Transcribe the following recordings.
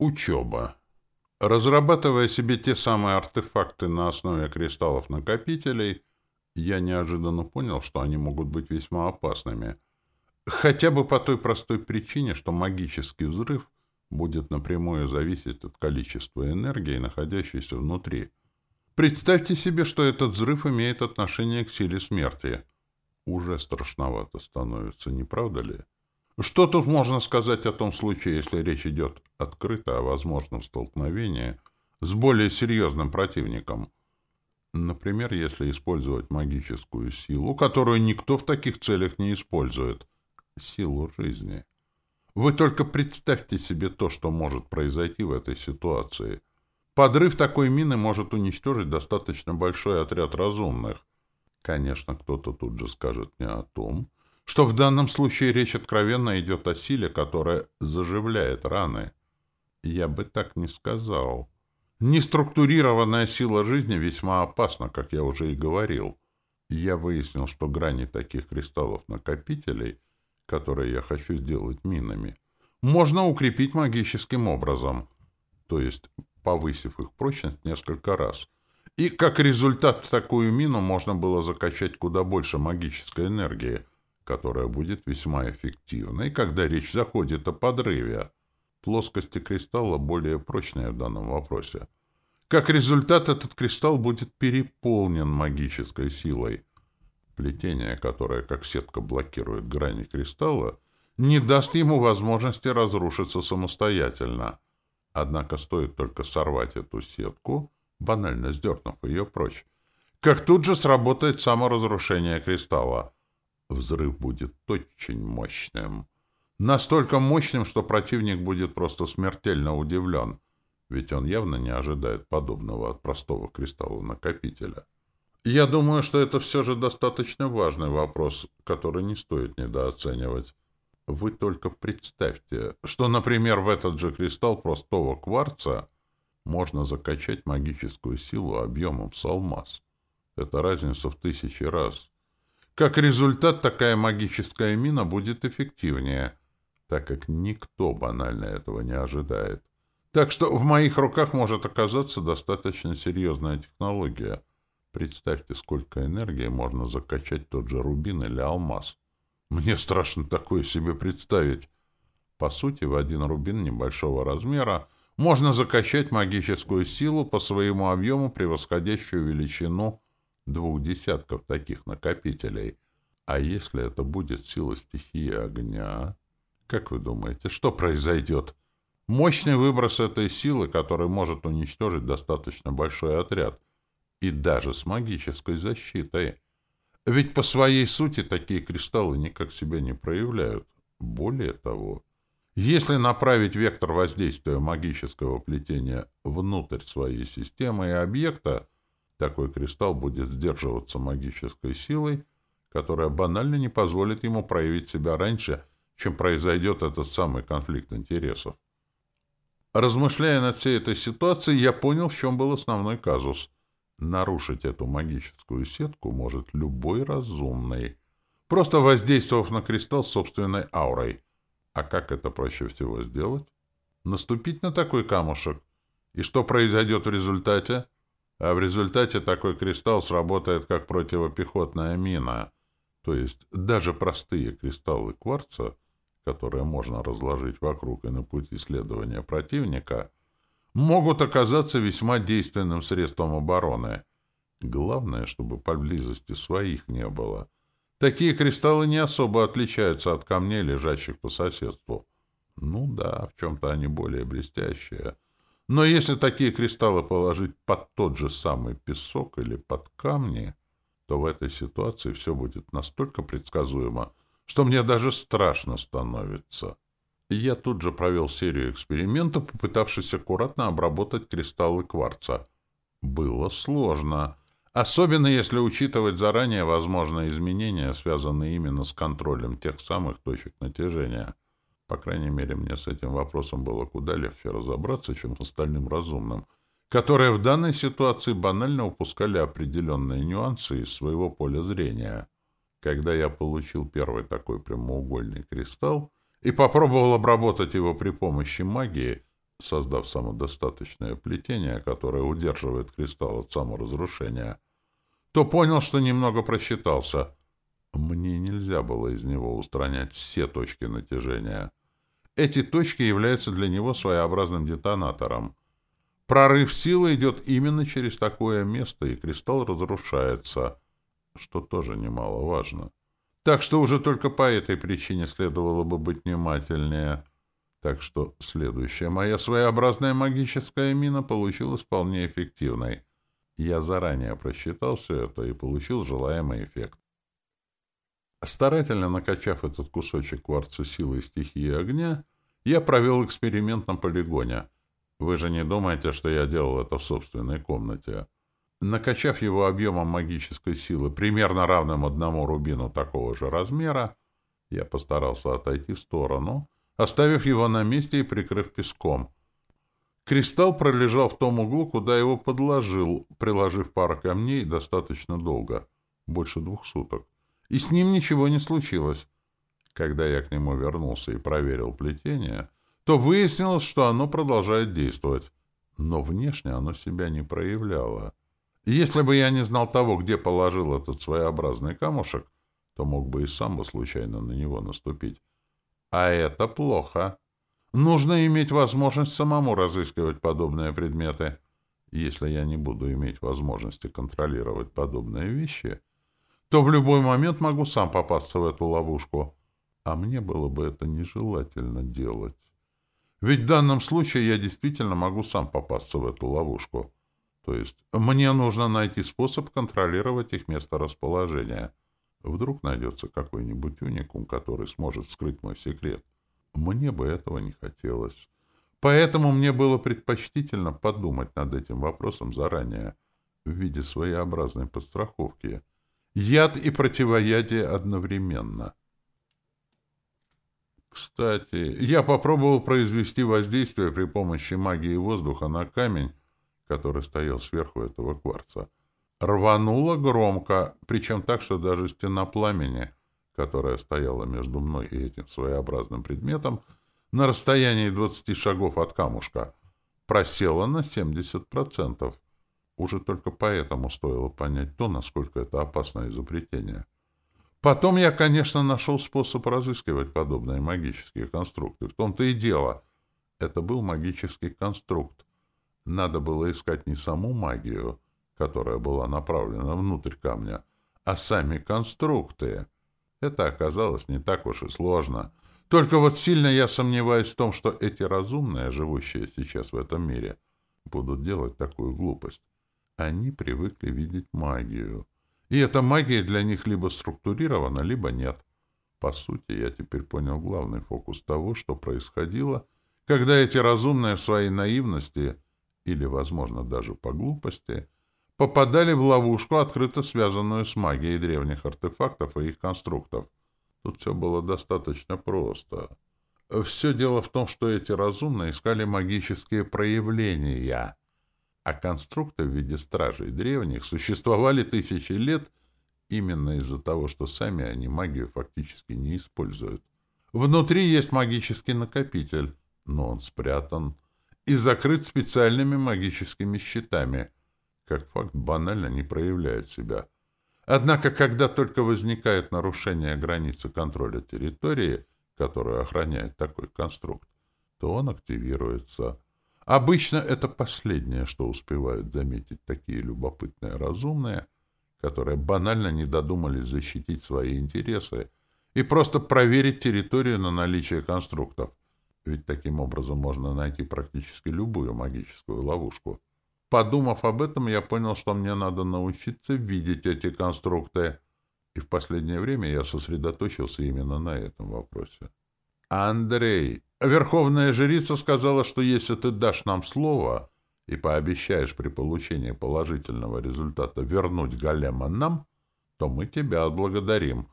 Учеба. Разрабатывая себе те самые артефакты на основе кристаллов-накопителей, я неожиданно понял, что они могут быть весьма опасными. Хотя бы по той простой причине, что магический взрыв будет напрямую зависеть от количества энергии, находящейся внутри. Представьте себе, что этот взрыв имеет отношение к силе смерти. Уже страшновато становится, не правда ли? Что тут можно сказать о том случае, если речь идет открыто о возможном столкновении с более серьезным противником? Например, если использовать магическую силу, которую никто в таких целях не использует. Силу жизни. Вы только представьте себе то, что может произойти в этой ситуации. Подрыв такой мины может уничтожить достаточно большой отряд разумных. Конечно, кто-то тут же скажет мне о том, что в данном случае речь откровенно идет о силе, которая заживляет раны. Я бы так не сказал. Неструктурированная сила жизни весьма опасна, как я уже и говорил. Я выяснил, что грани таких кристаллов-накопителей, которые я хочу сделать минами, можно укрепить магическим образом, то есть повысив их прочность несколько раз. И как результат такую мину можно было закачать куда больше магической энергии, которая будет весьма эффективной, когда речь заходит о подрыве. Плоскости кристалла более прочные в данном вопросе. Как результат, этот кристалл будет переполнен магической силой. Плетение, которое как сетка блокирует грани кристалла, не даст ему возможности разрушиться самостоятельно. Однако стоит только сорвать эту сетку, банально сдернув ее прочь, как тут же сработает саморазрушение кристалла. Взрыв будет очень мощным. Настолько мощным, что противник будет просто смертельно удивлен, ведь он явно не ожидает подобного от простого кристалла-накопителя. Я думаю, что это все же достаточно важный вопрос, который не стоит недооценивать. Вы только представьте, что, например, в этот же кристалл простого кварца можно закачать магическую силу объемом с алмаз. Это разница в тысячи раз. Как результат, такая магическая мина будет эффективнее, так как никто банально этого не ожидает. Так что в моих руках может оказаться достаточно серьезная технология. Представьте, сколько энергии можно закачать тот же рубин или алмаз. Мне страшно такое себе представить. По сути, в один рубин небольшого размера можно закачать магическую силу по своему объему, превосходящую величину двух десятков таких накопителей. А если это будет сила стихии огня, как вы думаете, что произойдет? Мощный выброс этой силы, который может уничтожить достаточно большой отряд, и даже с магической защитой. Ведь по своей сути такие кристаллы никак себя не проявляют. Более того, если направить вектор воздействия магического плетения внутрь своей системы и объекта, такой кристалл будет сдерживаться магической силой, которая банально не позволит ему проявить себя раньше, чем произойдет этот самый конфликт интересов. Размышляя над всей этой ситуацией, я понял, в чем был основной казус. Нарушить эту магическую сетку может любой разумный, просто воздействовав на кристалл собственной аурой. А как это проще всего сделать? Наступить на такой камушек. И что произойдет в результате? А в результате такой кристалл сработает как противопехотная мина. То есть даже простые кристаллы кварца, которые можно разложить вокруг и на пути следования противника, могут оказаться весьма действенным средством обороны. Главное, чтобы поблизости своих не было. Такие кристаллы не особо отличаются от камней, лежащих по соседству. Ну да, в чем-то они более блестящие — но если такие кристаллы положить под тот же самый песок или под камни, то в этой ситуации все будет настолько предсказуемо, что мне даже страшно становится. Я тут же провел серию экспериментов, попытавшись аккуратно обработать кристаллы кварца. Было сложно, особенно если учитывать заранее возможные изменения, связанные именно с контролем тех самых точек натяжения — по крайней мере, мне с этим вопросом было куда легче разобраться, чем с остальным разумным, которые в данной ситуации банально упускали определенные нюансы из своего поля зрения. Когда я получил первый такой прямоугольный кристалл и попробовал обработать его при помощи магии, создав самодостаточное плетение, которое удерживает кристалл от саморазрушения, то понял, что немного просчитался. Мне нельзя было из него устранять все точки натяжения. Эти точки являются для него своеобразным детонатором. Прорыв силы идет именно через такое место, и кристалл разрушается, что тоже немаловажно. Так что уже только по этой причине следовало бы быть внимательнее. Так что следующая моя своеобразная магическая мина получилась вполне эффективной. Я заранее просчитал все это и получил желаемый эффект. Старательно накачав этот кусочек кварца силы стихии огня, я провел эксперимент на полигоне. Вы же не думаете, что я делал это в собственной комнате. Накачав его объемом магической силы, примерно равным одному рубину такого же размера, я постарался отойти в сторону, оставив его на месте и прикрыв песком. Кристалл пролежал в том углу, куда его подложил, приложив пару камней достаточно долго, больше двух суток. И с ним ничего не случилось. Когда я к нему вернулся и проверил плетение, то выяснилось, что оно продолжает действовать. Но внешне оно себя не проявляло. Если бы я не знал того, где положил этот своеобразный камушек, то мог бы и сам бы случайно на него наступить. А это плохо. Нужно иметь возможность самому разыскивать подобные предметы. Если я не буду иметь возможности контролировать подобные вещи, то в любой момент могу сам попасться в эту ловушку. А мне было бы это нежелательно делать. Ведь в данном случае я действительно могу сам попасться в эту ловушку. То есть мне нужно найти способ контролировать их месторасположение. Вдруг найдется какой-нибудь уникум, который сможет вскрыть мой секрет. Мне бы этого не хотелось. Поэтому мне было предпочтительно подумать над этим вопросом заранее, в виде своеобразной подстраховки. Яд и противоядие одновременно. Кстати, я попробовал произвести воздействие при помощи магии воздуха на камень, который стоял сверху этого кварца. Рвануло громко, причем так, что даже стена пламени, которая стояла между мной и этим своеобразным предметом, на расстоянии 20 шагов от камушка, просела на 70%. Уже только поэтому стоило понять то, насколько это опасное изобретение. Потом я, конечно, нашел способ разыскивать подобные магические конструкты. В том-то и дело. Это был магический конструкт, надо было искать не саму магию, которая была направлена внутрь камня, а сами конструкты. Это оказалось не так уж и сложно. Только вот сильно я сомневаюсь в том, что эти разумные, живущие сейчас в этом мире, будут делать такую глупость. Они привыкли видеть магию. И эта магия для них либо структурирована, либо нет. По сути, я теперь понял главный фокус того, что происходило, когда эти разумные в своей наивности — или, возможно, даже по глупости, попадали в ловушку, открыто связанную с магией древних артефактов и их конструктов. Тут все было достаточно просто. Все дело в том, что эти разумные искали магические проявления, а конструкты в виде стражей древних существовали тысячи лет именно из-за того, что сами они магию фактически не используют. Внутри есть магический накопитель, но он спрятан и закрыт специальными магическими щитами. Как факт банально не проявляет себя. Однако, когда только возникает нарушение границы контроля территории, которую охраняет такой конструкт, то он активируется. Обычно это последнее, что успевают заметить такие любопытные разумные, которые банально не додумались защитить свои интересы и просто проверить территорию на наличие конструктов ведь таким образом можно найти практически любую магическую ловушку. Подумав об этом, я понял, что мне надо научиться видеть эти конструкты, и в последнее время я сосредоточился именно на этом вопросе. «Андрей, Верховная Жрица сказала, что если ты дашь нам слово и пообещаешь при получении положительного результата вернуть голема нам, то мы тебя отблагодарим».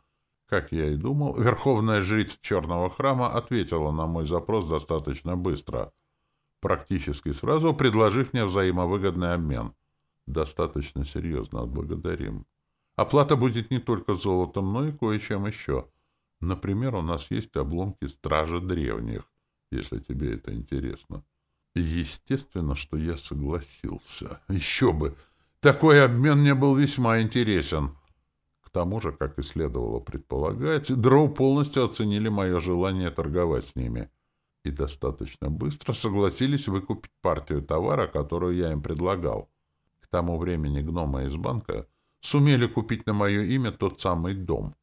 Как я и думал, верховная жрица Черного храма ответила на мой запрос достаточно быстро, практически сразу предложив мне взаимовыгодный обмен. Достаточно серьезно отблагодарим. Оплата будет не только золотом, но и кое-чем еще. Например, у нас есть обломки Стража Древних, если тебе это интересно. Естественно, что я согласился. Еще бы! Такой обмен мне был весьма интересен. К тому же, как и следовало предполагать, дроу полностью оценили мое желание торговать с ними и достаточно быстро согласились выкупить партию товара, которую я им предлагал. К тому времени гномы из банка сумели купить на мое имя тот самый дом.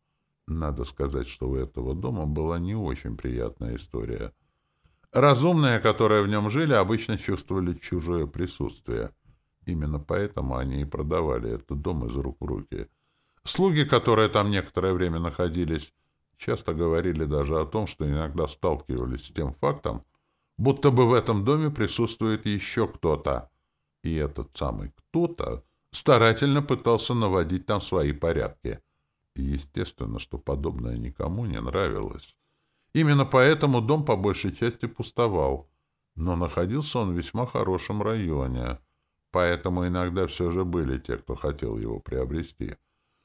Надо сказать, что у этого дома была не очень приятная история. Разумные, которые в нем жили, обычно чувствовали чужое присутствие. Именно поэтому они и продавали этот дом из рук в руки. Слуги, которые там некоторое время находились, часто говорили даже о том, что иногда сталкивались с тем фактом, будто бы в этом доме присутствует еще кто-то. И этот самый кто-то старательно пытался наводить там свои порядки. Естественно, что подобное никому не нравилось. Именно поэтому дом по большей части пустовал. Но находился он в весьма хорошем районе. Поэтому иногда все же были те, кто хотел его приобрести.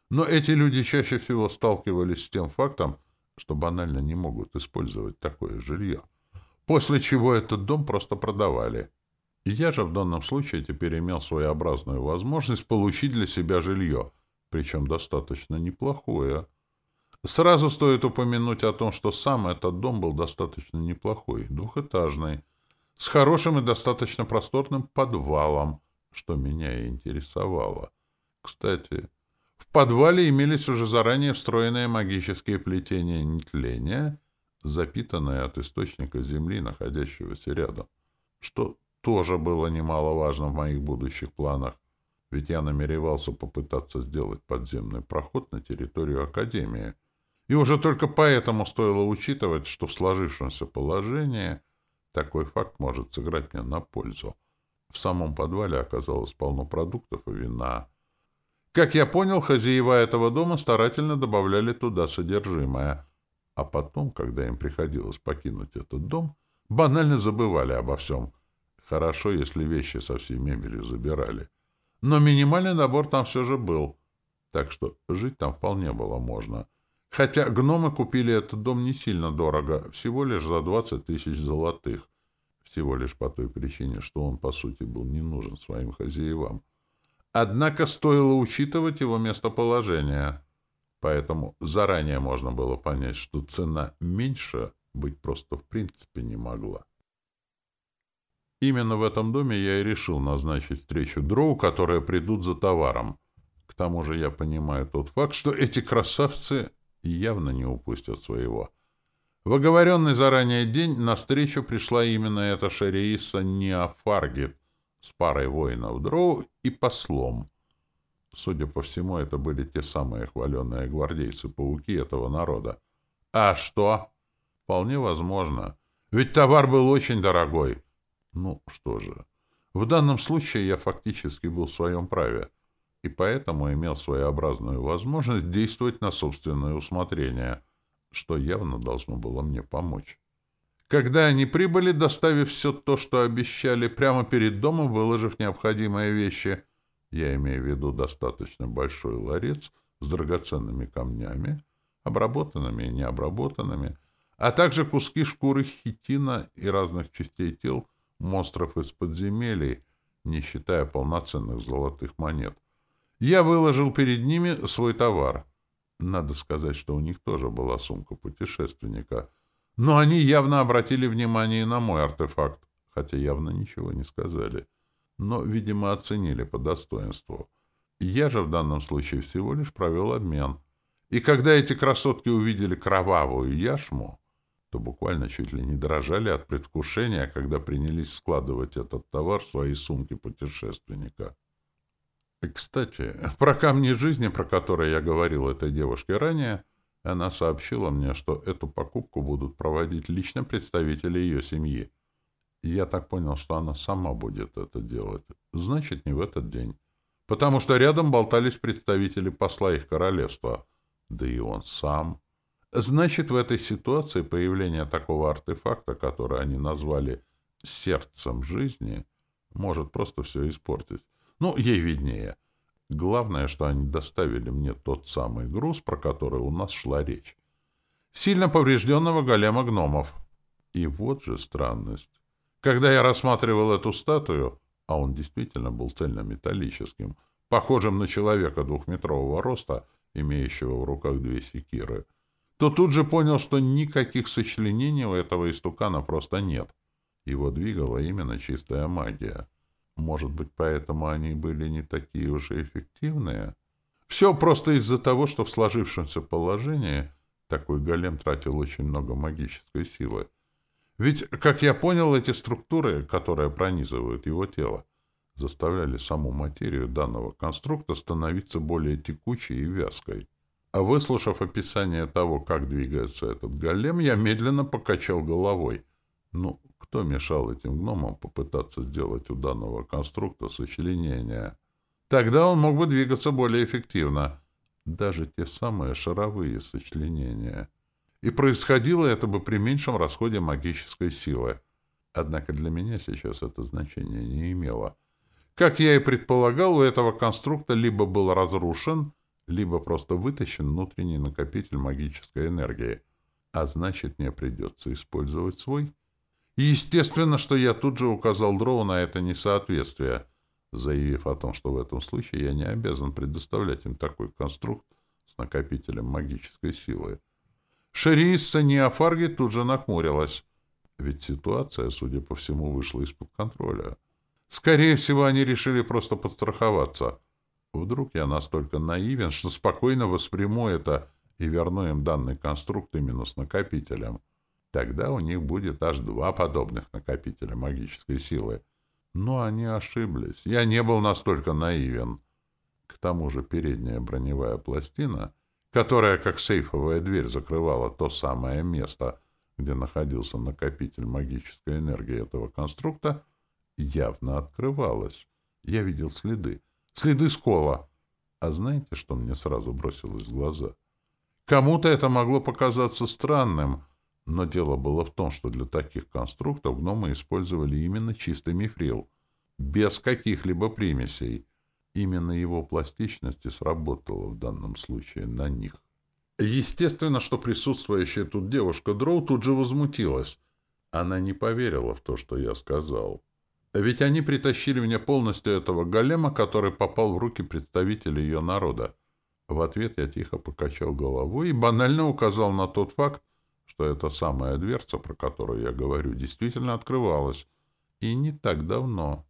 Но эти люди чаще всего сталкивались с тем фактом, что банально не могут использовать такое жилье. После чего этот дом просто продавали. И я же в данном случае теперь имел своеобразную возможность получить для себя жилье, причем достаточно неплохое. Сразу стоит упомянуть о том, что сам этот дом был достаточно неплохой, двухэтажный, с хорошим и достаточно просторным подвалом, что меня и интересовало. Кстати, в подвале имелись уже заранее встроенные магические плетения нетления, запитанные от источника земли, находящегося рядом, что тоже было немаловажно в моих будущих планах, ведь я намеревался попытаться сделать подземный проход на территорию Академии, и уже только поэтому стоило учитывать, что в сложившемся положении такой факт может сыграть мне на пользу. В самом подвале оказалось полно продуктов и вина — как я понял, хозяева этого дома старательно добавляли туда содержимое. А потом, когда им приходилось покинуть этот дом, банально забывали обо всем. Хорошо, если вещи со всей мебелью забирали. Но минимальный набор там все же был. Так что жить там вполне было можно. Хотя гномы купили этот дом не сильно дорого, всего лишь за 20 тысяч золотых. Всего лишь по той причине, что он, по сути, был не нужен своим хозяевам. Однако стоило учитывать его местоположение. Поэтому заранее можно было понять, что цена меньше быть просто в принципе не могла. Именно в этом доме я и решил назначить встречу дроу, которые придут за товаром. К тому же я понимаю тот факт, что эти красавцы явно не упустят своего. В оговоренный заранее день на встречу пришла именно эта Шарииса Неофаргит, с парой воинов дроу и послом. Судя по всему, это были те самые хваленные гвардейцы-пауки этого народа. А что? Вполне возможно. Ведь товар был очень дорогой. Ну, что же. В данном случае я фактически был в своем праве, и поэтому имел своеобразную возможность действовать на собственное усмотрение, что явно должно было мне помочь. Когда они прибыли, доставив все то, что обещали, прямо перед домом, выложив необходимые вещи, я имею в виду достаточно большой ларец с драгоценными камнями, обработанными и необработанными, а также куски шкуры хитина и разных частей тел монстров из подземелий, не считая полноценных золотых монет. Я выложил перед ними свой товар. Надо сказать, что у них тоже была сумка путешественника — но они явно обратили внимание на мой артефакт, хотя явно ничего не сказали. Но, видимо, оценили по достоинству. Я же в данном случае всего лишь провел обмен. И когда эти красотки увидели кровавую яшму, то буквально чуть ли не дрожали от предвкушения, когда принялись складывать этот товар в свои сумки путешественника. Кстати, про камни жизни, про которые я говорил этой девушке ранее, она сообщила мне, что эту покупку будут проводить лично представители ее семьи. я так понял, что она сама будет это делать. Значит, не в этот день. Потому что рядом болтались представители посла их королевства. Да и он сам. Значит, в этой ситуации появление такого артефакта, который они назвали «сердцем жизни», может просто все испортить. Ну, ей виднее. — Главное, что они доставили мне тот самый груз, про который у нас шла речь. Сильно поврежденного голема гномов. И вот же странность. Когда я рассматривал эту статую, а он действительно был цельнометаллическим, похожим на человека двухметрового роста, имеющего в руках две секиры, то тут же понял, что никаких сочленений у этого истукана просто нет. Его двигала именно чистая магия. Может быть, поэтому они были не такие уже эффективные? Все просто из-за того, что в сложившемся положении такой голем тратил очень много магической силы. Ведь, как я понял, эти структуры, которые пронизывают его тело, заставляли саму материю данного конструкта становиться более текучей и вязкой. А выслушав описание того, как двигается этот голем, я медленно покачал головой. Ну, кто мешал этим гномам попытаться сделать у данного конструкта сочленения? Тогда он мог бы двигаться более эффективно. Даже те самые шаровые сочленения. И происходило это бы при меньшем расходе магической силы. Однако для меня сейчас это значение не имело. Как я и предполагал, у этого конструкта либо был разрушен, либо просто вытащен внутренний накопитель магической энергии. А значит, мне придется использовать свой. Естественно, что я тут же указал Дроу на это несоответствие, заявив о том, что в этом случае я не обязан предоставлять им такой конструкт с накопителем магической силы. Шерисса Неофарги тут же нахмурилась, ведь ситуация, судя по всему, вышла из-под контроля. Скорее всего, они решили просто подстраховаться. Вдруг я настолько наивен, что спокойно восприму это и верну им данный конструкт именно с накопителем. Тогда у них будет аж два подобных накопителя магической силы. Но они ошиблись. Я не был настолько наивен. К тому же передняя броневая пластина, которая как сейфовая дверь закрывала то самое место, где находился накопитель магической энергии этого конструкта, явно открывалась. Я видел следы. Следы скола. А знаете, что мне сразу бросилось в глаза? Кому-то это могло показаться странным — но дело было в том, что для таких конструктов гномы использовали именно чистый мифрил, без каких-либо примесей. Именно его пластичность и сработала в данном случае на них. Естественно, что присутствующая тут девушка Дроу тут же возмутилась. Она не поверила в то, что я сказал. Ведь они притащили мне полностью этого голема, который попал в руки представителей ее народа. В ответ я тихо покачал головой и банально указал на тот факт, что эта самая дверца, про которую я говорю, действительно открывалась. И не так давно.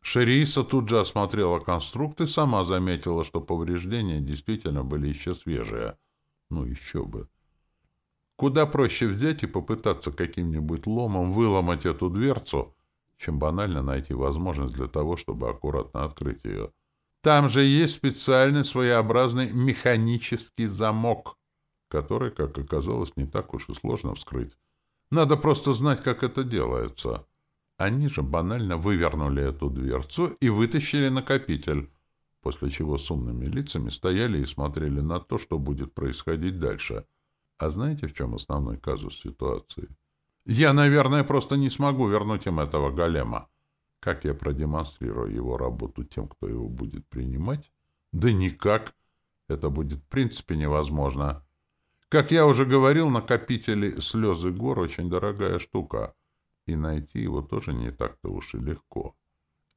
Шериса тут же осмотрела конструкт и сама заметила, что повреждения действительно были еще свежие. Ну, еще бы. Куда проще взять и попытаться каким-нибудь ломом выломать эту дверцу, чем банально найти возможность для того, чтобы аккуратно открыть ее. Там же есть специальный своеобразный механический замок — который, как оказалось, не так уж и сложно вскрыть. Надо просто знать, как это делается. Они же банально вывернули эту дверцу и вытащили накопитель, после чего с умными лицами стояли и смотрели на то, что будет происходить дальше. А знаете, в чем основной казус ситуации? Я, наверное, просто не смогу вернуть им этого голема. Как я продемонстрирую его работу тем, кто его будет принимать? Да никак. Это будет в принципе невозможно. Как я уже говорил, накопители слезы гор очень дорогая штука, и найти его тоже не так-то уж и легко.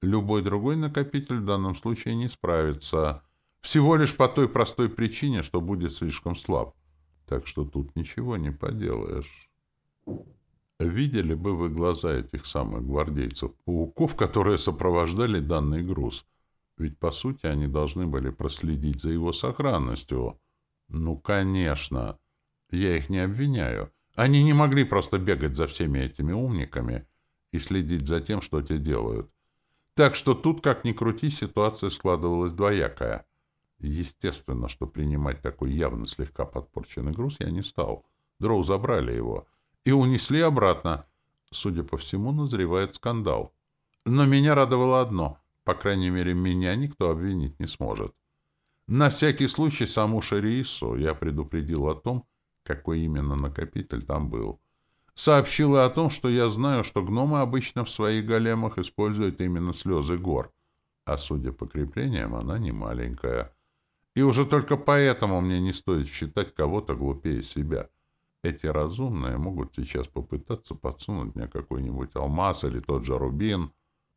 Любой другой накопитель в данном случае не справится, всего лишь по той простой причине, что будет слишком слаб. Так что тут ничего не поделаешь. Видели бы вы глаза этих самых гвардейцев-пауков, которые сопровождали данный груз. Ведь, по сути, они должны были проследить за его сохранностью. Ну, конечно. Я их не обвиняю. Они не могли просто бегать за всеми этими умниками и следить за тем, что те делают. Так что тут, как ни крути, ситуация складывалась двоякая. Естественно, что принимать такой явно слегка подпорченный груз я не стал. Дроу забрали его и унесли обратно. Судя по всему, назревает скандал. Но меня радовало одно. По крайней мере, меня никто обвинить не сможет. На всякий случай саму Шариису я предупредил о том, какой именно накопитель там был. Сообщила о том, что я знаю, что гномы обычно в своих големах используют именно слезы гор, а судя по креплениям, она не маленькая. И уже только поэтому мне не стоит считать кого-то глупее себя. Эти разумные могут сейчас попытаться подсунуть мне какой-нибудь алмаз или тот же рубин.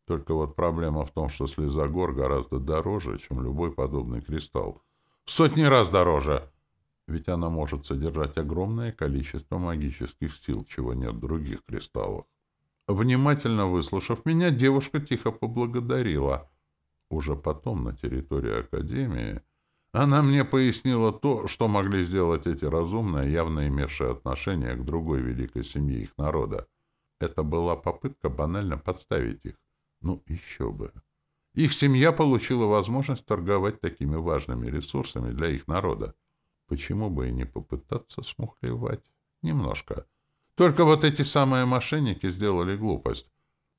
Только вот проблема в том, что слеза гор гораздо дороже, чем любой подобный кристалл. В сотни раз дороже! Ведь она может содержать огромное количество магических сил, чего нет в других кристаллах. Внимательно выслушав меня, девушка тихо поблагодарила. Уже потом, на территории Академии, она мне пояснила то, что могли сделать эти разумные, явно имевшие отношение к другой великой семье их народа. Это была попытка банально подставить их. Ну, еще бы. Их семья получила возможность торговать такими важными ресурсами для их народа. Почему бы и не попытаться смухлевать? Немножко. Только вот эти самые мошенники сделали глупость.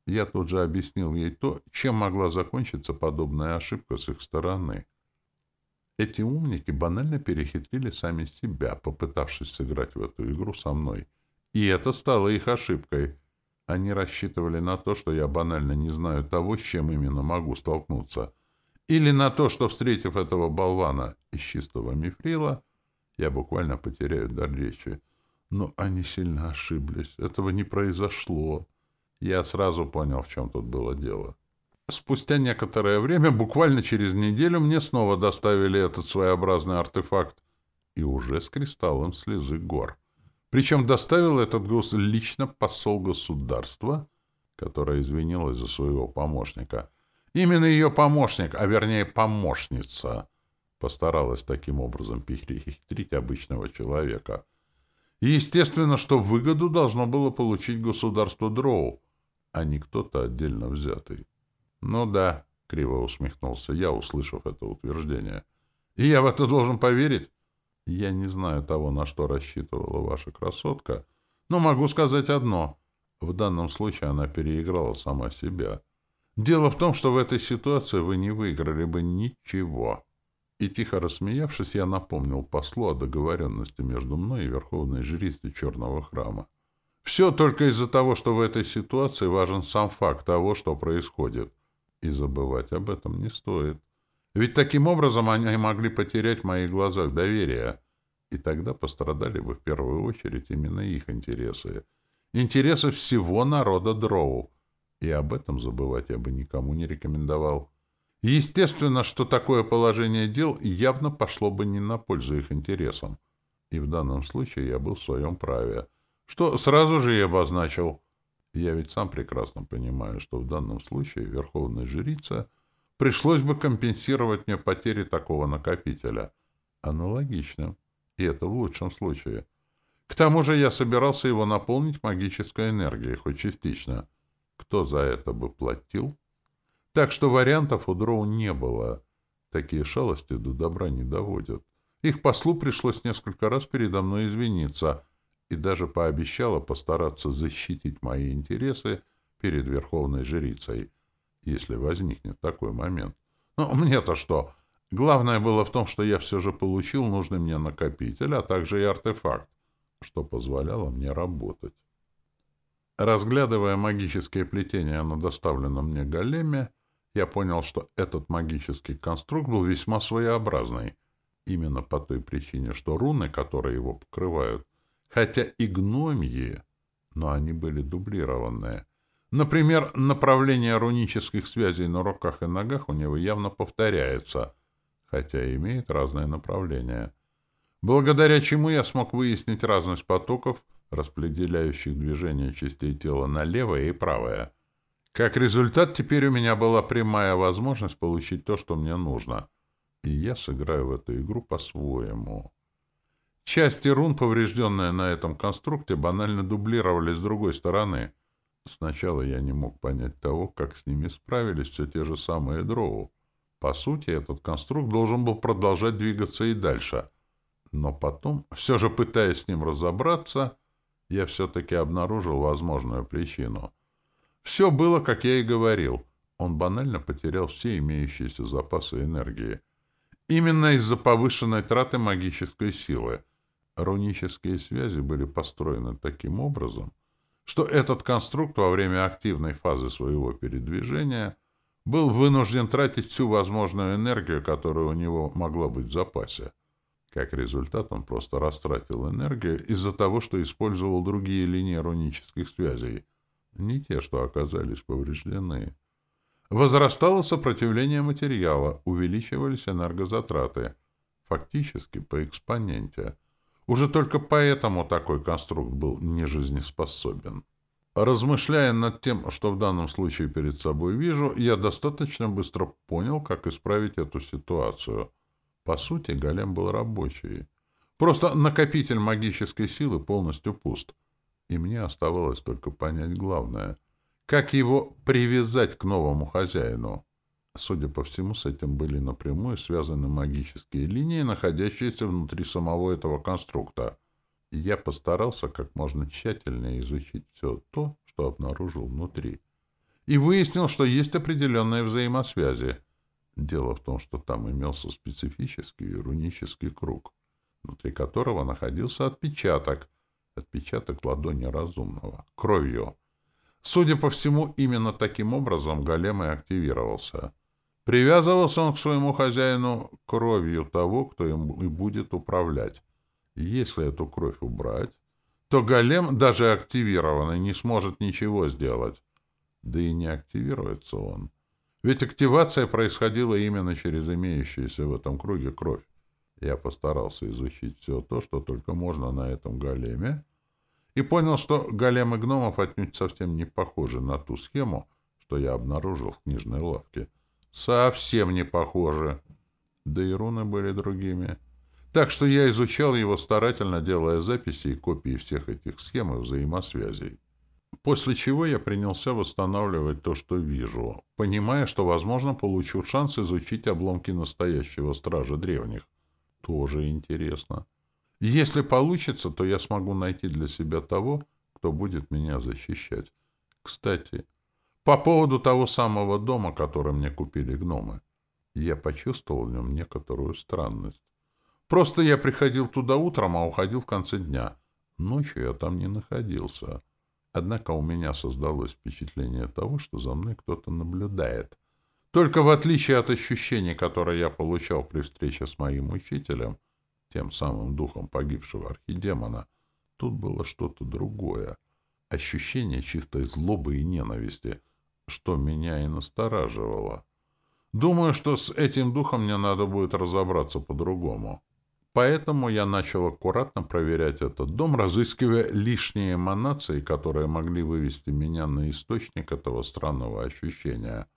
Я тут же объяснил ей то, чем могла закончиться подобная ошибка с их стороны. Эти умники банально перехитрили сами себя, попытавшись сыграть в эту игру со мной. И это стало их ошибкой. Они рассчитывали на то, что я банально не знаю того, с чем именно могу столкнуться. Или на то, что, встретив этого болвана из чистого мифрила, я буквально потеряю дар речи. Но они сильно ошиблись. Этого не произошло. Я сразу понял, в чем тут было дело. Спустя некоторое время, буквально через неделю, мне снова доставили этот своеобразный артефакт. И уже с кристаллом слезы гор. Причем доставил этот груз лично посол государства, которая извинилась за своего помощника. Именно ее помощник, а вернее помощница, постаралась таким образом перехитрить обычного человека. И естественно, что выгоду должно было получить государство Дроу, а не кто-то отдельно взятый. «Ну да», — криво усмехнулся я, услышав это утверждение. «И я в это должен поверить?» «Я не знаю того, на что рассчитывала ваша красотка, но могу сказать одно. В данном случае она переиграла сама себя. Дело в том, что в этой ситуации вы не выиграли бы ничего». И тихо рассмеявшись, я напомнил послу о договоренности между мной и верховной жрицей Черного храма. Все только из-за того, что в этой ситуации важен сам факт того, что происходит. И забывать об этом не стоит. Ведь таким образом они могли потерять в моих глазах доверие. И тогда пострадали бы в первую очередь именно их интересы. Интересы всего народа Дроу. И об этом забывать я бы никому не рекомендовал. Естественно, что такое положение дел явно пошло бы не на пользу их интересам. И в данном случае я был в своем праве. Что сразу же и обозначил. Я ведь сам прекрасно понимаю, что в данном случае Верховная Жрица пришлось бы компенсировать мне потери такого накопителя. Аналогично. И это в лучшем случае. К тому же я собирался его наполнить магической энергией, хоть частично. Кто за это бы платил? Так что вариантов у Дроу не было. Такие шалости до добра не доводят. Их послу пришлось несколько раз передо мной извиниться — и даже пообещала постараться защитить мои интересы перед верховной жрицей, если возникнет такой момент. Но мне-то что? Главное было в том, что я все же получил нужный мне накопитель, а также и артефакт, что позволяло мне работать. Разглядывая магические плетения на доставленном мне големе, я понял, что этот магический конструкт был весьма своеобразный. Именно по той причине, что руны, которые его покрывают, хотя и гномьи, но они были дублированные. Например, направление рунических связей на руках и ногах у него явно повторяется, хотя имеет разные направления. Благодаря чему я смог выяснить разность потоков, распределяющих движение частей тела на левое и правое. Как результат, теперь у меня была прямая возможность получить то, что мне нужно. И я сыграю в эту игру по-своему. Части рун, поврежденные на этом конструкте, банально дублировали с другой стороны. Сначала я не мог понять того, как с ними справились все те же самые дроу. По сути, этот конструкт должен был продолжать двигаться и дальше. Но потом, все же пытаясь с ним разобраться, я все-таки обнаружил возможную причину. Все было, как я и говорил. Он банально потерял все имеющиеся запасы энергии. Именно из-за повышенной траты магической силы — Рунические связи были построены таким образом, что этот конструкт во время активной фазы своего передвижения был вынужден тратить всю возможную энергию, которая у него могла быть в запасе. Как результат, он просто растратил энергию из-за того, что использовал другие линии рунических связей, не те, что оказались повреждены. Возрастало сопротивление материала, увеличивались энергозатраты. Фактически по экспоненте. Уже только поэтому такой конструкт был нежизнеспособен. Размышляя над тем, что в данном случае перед собой вижу, я достаточно быстро понял, как исправить эту ситуацию. По сути, голем был рабочий. Просто накопитель магической силы полностью пуст. И мне оставалось только понять главное — как его привязать к новому хозяину? Судя по всему, с этим были напрямую связаны магические линии, находящиеся внутри самого этого конструкта. Я постарался как можно тщательнее изучить все то, что обнаружил внутри. И выяснил, что есть определенные взаимосвязи. Дело в том, что там имелся специфический рунический круг, внутри которого находился отпечаток, отпечаток ладони разумного, кровью. Судя по всему, именно таким образом голем и активировался. Привязывался он к своему хозяину кровью того, кто им и будет управлять. Если эту кровь убрать, то голем, даже активированный, не сможет ничего сделать. Да и не активируется он. Ведь активация происходила именно через имеющуюся в этом круге кровь. Я постарался изучить все то, что только можно на этом големе, и понял, что големы гномов отнюдь совсем не похожи на ту схему, что я обнаружил в книжной лавке. Совсем не похожи. Да и руны были другими. Так что я изучал его старательно, делая записи и копии всех этих схем и взаимосвязей. После чего я принялся восстанавливать то, что вижу, понимая, что, возможно, получу шанс изучить обломки настоящего Стража Древних. Тоже интересно. Если получится, то я смогу найти для себя того, кто будет меня защищать. Кстати, по поводу того самого дома, который мне купили гномы. Я почувствовал в нем некоторую странность. Просто я приходил туда утром, а уходил в конце дня. Ночью я там не находился. Однако у меня создалось впечатление того, что за мной кто-то наблюдает. Только в отличие от ощущений, которые я получал при встрече с моим учителем, тем самым духом погибшего архидемона, тут было что-то другое. Ощущение чистой злобы и ненависти, что меня и настораживало. Думаю, что с этим духом мне надо будет разобраться по-другому. Поэтому я начал аккуратно проверять этот дом, разыскивая лишние эманации, которые могли вывести меня на источник этого странного ощущения.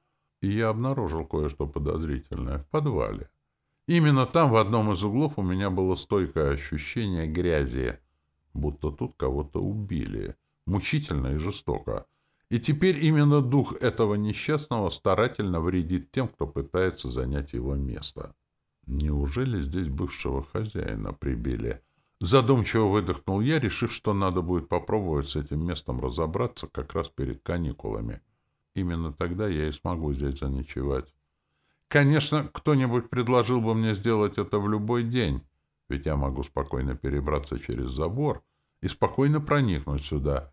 И я обнаружил кое-что подозрительное в подвале. Именно там, в одном из углов, у меня было стойкое ощущение грязи, будто тут кого-то убили, мучительно и жестоко. И теперь именно дух этого несчастного старательно вредит тем, кто пытается занять его место. Неужели здесь бывшего хозяина прибили? Задумчиво выдохнул я, решив, что надо будет попробовать с этим местом разобраться как раз перед каникулами. Именно тогда я и смогу здесь заночевать. Конечно, кто-нибудь предложил бы мне сделать это в любой день, ведь я могу спокойно перебраться через забор и спокойно проникнуть сюда.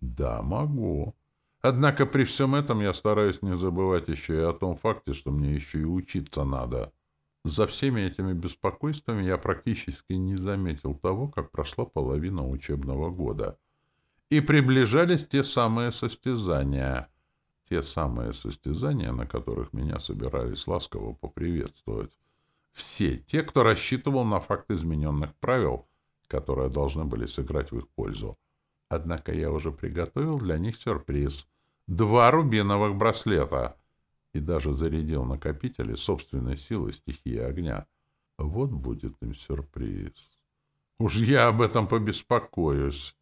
Да, могу. Однако при всем этом я стараюсь не забывать еще и о том факте, что мне еще и учиться надо. За всеми этими беспокойствами я практически не заметил того, как прошла половина учебного года. И приближались те самые состязания — те самые состязания, на которых меня собирались ласково поприветствовать. Все те, кто рассчитывал на факт измененных правил, которые должны были сыграть в их пользу. Однако я уже приготовил для них сюрприз. Два рубиновых браслета. И даже зарядил накопители собственной силы стихии огня. Вот будет им сюрприз. Уж я об этом побеспокоюсь.